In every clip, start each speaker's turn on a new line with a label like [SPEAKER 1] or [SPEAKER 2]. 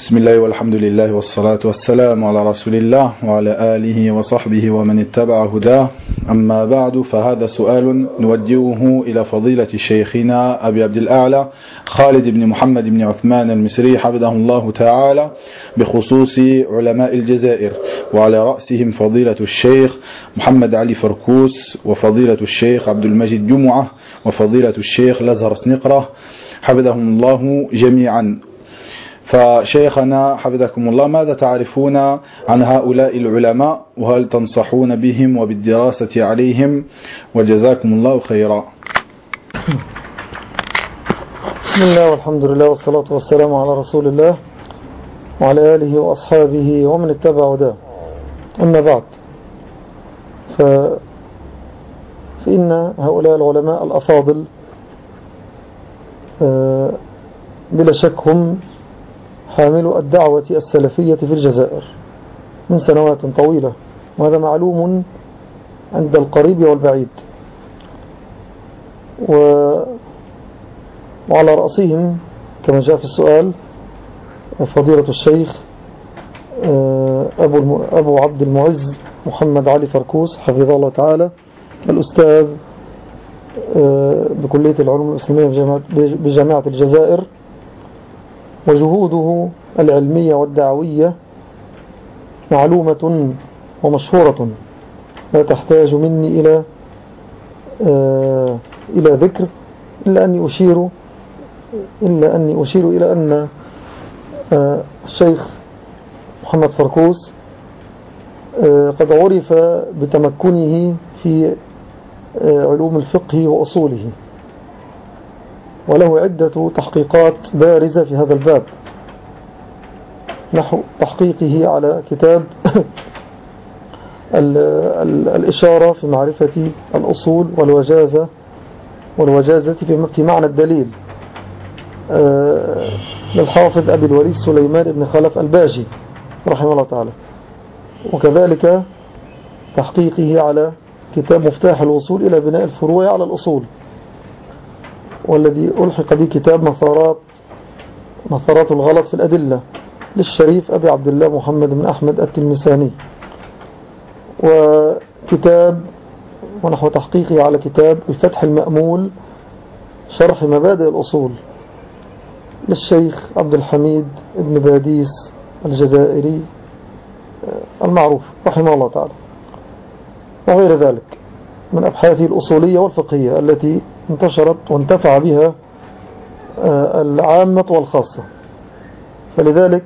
[SPEAKER 1] بسم الله والحمد لله والصلاة والسلام على رسول الله وعلى آله وصحبه ومن اتبع هداه. أما بعد فهذا سؤال نوجهه إلى فضيلة شيخنا أبي عبد الأعلى خالد بن محمد بن عثمان المصري حفظه الله تعالى بخصوص علماء الجزائر وعلى رأسهم فضيلة الشيخ محمد علي فركوس وفضيلة الشيخ عبد المجيد جمعة وفضيلة الشيخ لزهر سنقرة. حفظهم الله جميعا. فشيخنا حفظكم الله ماذا تعرفون عن هؤلاء العلماء؟ وهل تنصحون بهم وبالدراسة عليهم؟ وجزاكم الله خيرا.
[SPEAKER 2] بسم الله والحمد لله والصلاة والسلام على رسول الله وعلى آله وأصحابه ومن اتبع ده أما بعد ف... فإن هؤلاء العلماء الأفاضل آه، بلا شك هم حامل الدعوة السلفية في الجزائر من سنوات طويلة وهذا معلوم عند القريب والبعيد و... وعلى رأسهم كما جاء في السؤال فضيلة الشيخ آه، أبو. أبو عبد المعز محمد علي فركوس حفظه الله تعالى الأستاذ آه، بكلية العلوم الإسلامية بجامعة الجزائر وجهوده العلمية والدعوية معلومة ومشهورة. لا تحتاج مني إلى آه إلى ذكر إلا أني أشير إلا أني أشير إلى أن آه الشيخ محمد فركوس آه قد عرف بتمكنه في علوم الفقه وأصوله. وله عدة تحقيقات بارزة في هذا الباب. نحو تحقيقه على كتاب الإشارة في معرفة الأصول والوجازة والوجازة في معنى الدليل. آه، للحافظ أبي الوليد سليمان بن خلف الباجي رحمه الله تعالى. وكذلك تحقيقه على كتاب مفتاح الوصول إلى بناء الفروع على الأصول. والذي ألحق به كتاب مثارات مثارات الغلط في الأدلة للشريف أبي عبد الله محمد بن أحمد التلمساني. وكتاب ونحو تحقيقه على كتاب الفتح المأمول شرح مبادئ الأصول للشيخ عبد الحميد بن باديس الجزائري المعروف رحمه الله تعالى. وغير ذلك من أبحاثه الأصولية والفقهية التي انتشرت وانتفع بها آه، العامة والخاصة. فلذلك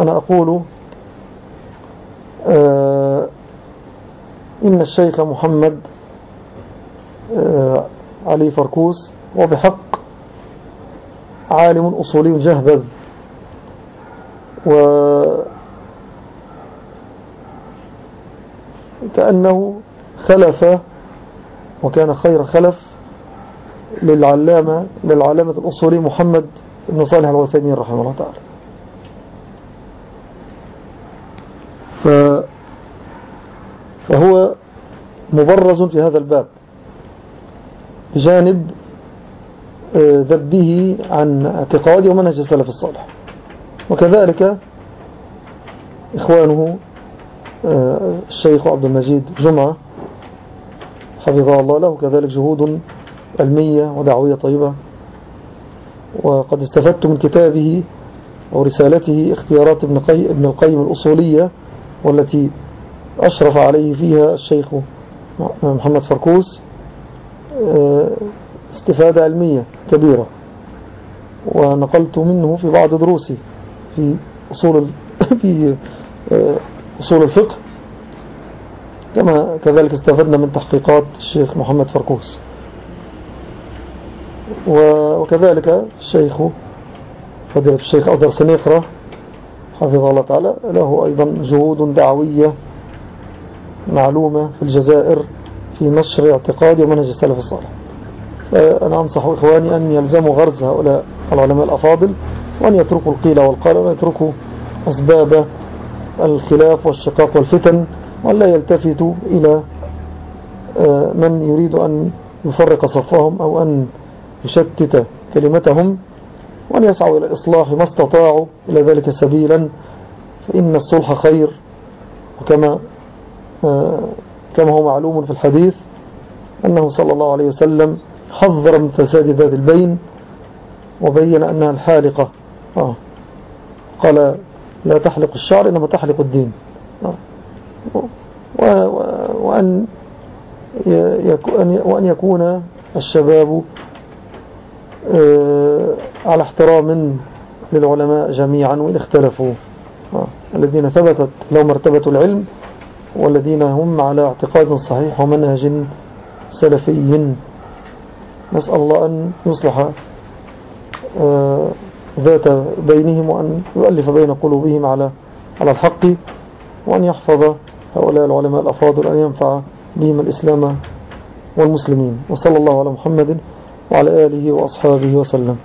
[SPEAKER 2] أنا أقول آه، إن الشيخ محمد آه، علي فركوس وبحق عالم أصولي جهبذ و كأنه خلف وكان خير خلف للعلامة للعلامة الأصولي محمد بن صالح الوثيمين رحمه الله تعالى. فهو مبرز في هذا الباب بجانب آه، ذبه عن اعتقاد ومنهج السلف الصالح. وكذلك إخوانه آه، الشيخ عبد المجيد جمعة حفظه الله له كذلك جهود علمية ودعوية طيبة وقد استفدت من كتابه ورسالته اختيارات ابن. ابن القيم الأصولية والتي أشرف عليه فيها الشيخ محمد فركوس آه، استفادة علمية كبيرة ونقلت منه في بعض دروسي في أصول في آه، أصول الفقه كما كذلك استفدنا من تحقيقات الشيخ محمد فركوس وكذلك الشيخ فضيلة الشيخ أزر سنيفرة حفظه الله تعالى له أيضا جهود دعوية معلومة في الجزائر في نشر اعتقاد ومنهج السلف الصالح. أنا أنصح إخواني أن يلزموا غرز هؤلاء العلماء الأفاضل وأن يتركوا القيل والقال وأن يتركوا أسباب الخلاف والشقاق والفتن وأن لا يلتفتوا إلى آه، من يريد أن يفرق صفهم أو أن يشتت كلمتهم وأن يسعوا إلى الإصلاح ما استطاعوا إلى ذلك سبيلا فإن الصلح خير. وكما آه، كما هو معلوم في الحديث أنه صلى الله عليه وسلم حذر من فساد ذات البين وبين أنها الحالقة. آه. قال لا تحلق الشعر إنما تحلق الدين. آه. وأن وأن يكون الشباب على احترام للعلماء جميعا وإن اختلفوا. آه، الذين ثبتت لهم مرتبة العلم والذين هم على اعتقاد صحيح ومنهج سلفي. نسأل الله أن يصلح آه، ذات بينهم وأن يؤلف بين قلوبهم على على الحق وأن يحفظ هؤلاء العلماء الأفاضل أن ينفع بهم الإسلام والمسلمين. وصلى الله على محمد وعلى آله وأصحابه وسلم.